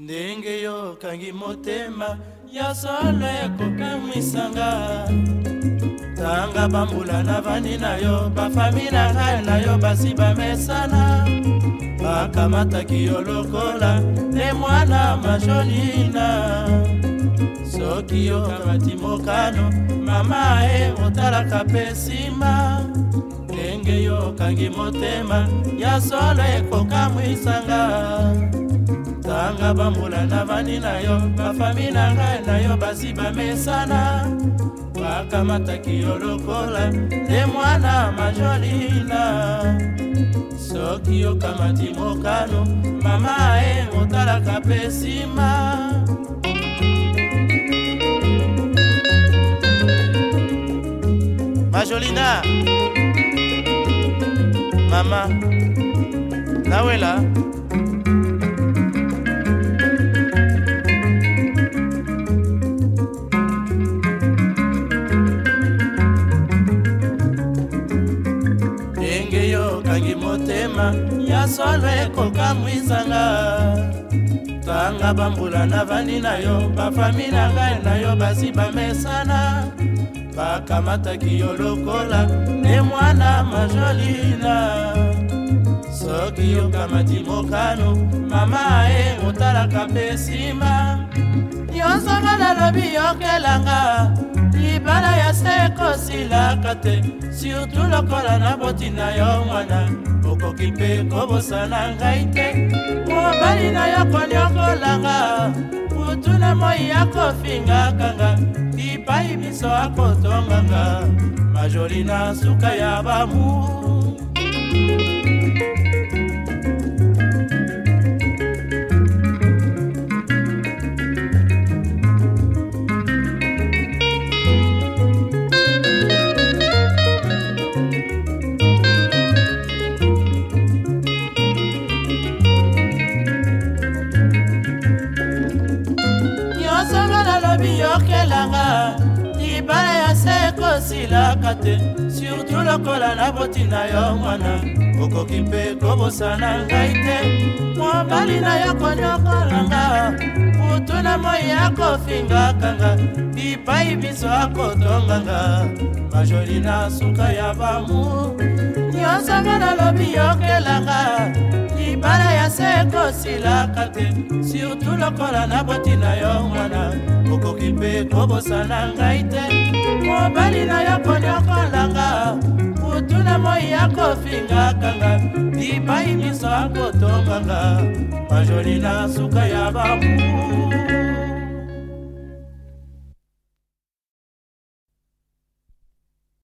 ndenge yokangi motema ya solo ekokamwisanga tanga bambula na bani na yo bafami na ngai na yo basi bamesana bakamataki yo lokola te mwana majolina soki yokamati mokano mama e otalaka mpe nsima ndenge yokangi motema ya solo ekokamwisanga na bambula navandi na yo bafami na ngai na yo basi bamesana bakamataki yo lokola nde mwana majolina soki okamati mokano mama e motalaka mpe nsima majolina mama nawela ekangi motema ya solo ekoka mwisanga tanga bambula na bani na yo bafami na ngai na yo basi bamesana bakamataki yo lokola nde mwana majolina soki yokamati mokano mama ye otalaka mpe nsima yo solo nalobi yokelanga kosala ya se kosilaka te surtu lokola naboti na yo mwana okoki mpe kobosana ngai te mobali na yo koniokolanga kutu na moi akofingakanga lipai miso akotonganga majoli na suka ya bamu mibale ya se ekosilaka te surtu lokola nabotina yo mwana okoki mpe kobosana ngai te mobali na yo konyokolanga putu na moi akofingakanga bipai biso akotonganga majoli na suka ya bamu mosanga nalobi yokelanga libala ya se ekosilaka te surtu lokola naboti na yo mwana okoki mpe kobosana ngai te mobali na yo konyokolanga kutu na moi akofingakanga libai miso akotonganga majoli na suka ya bamu